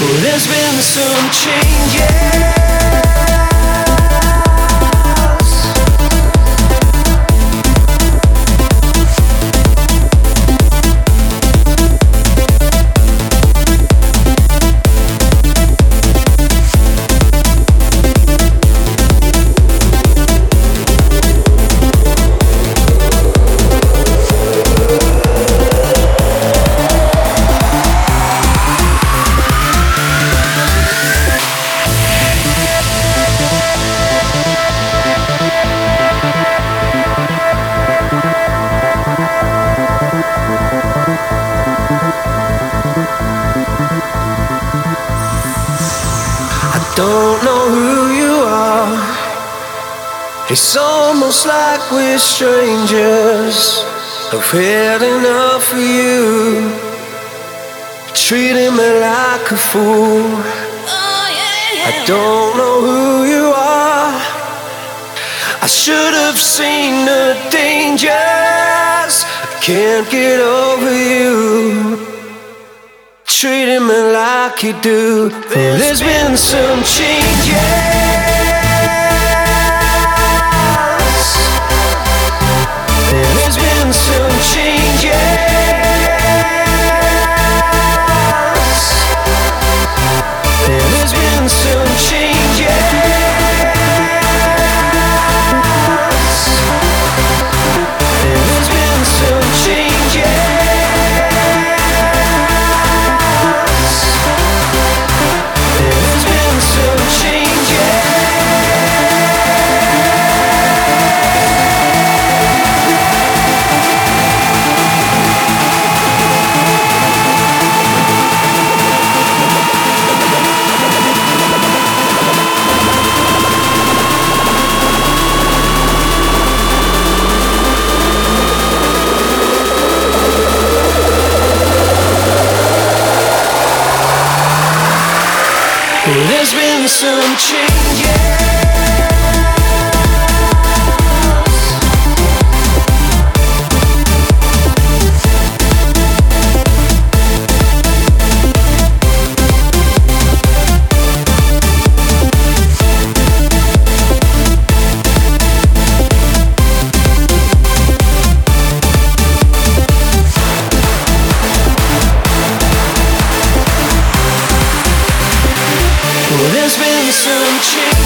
There's been some changes. Don't know who you are. It's almost like we're strangers. I've had enough of you. Treating me like a fool. I don't know who you are. I should have seen the dangers. I can't get over you treating me like you do. There's been some changes. There's been some changes. There's been some changes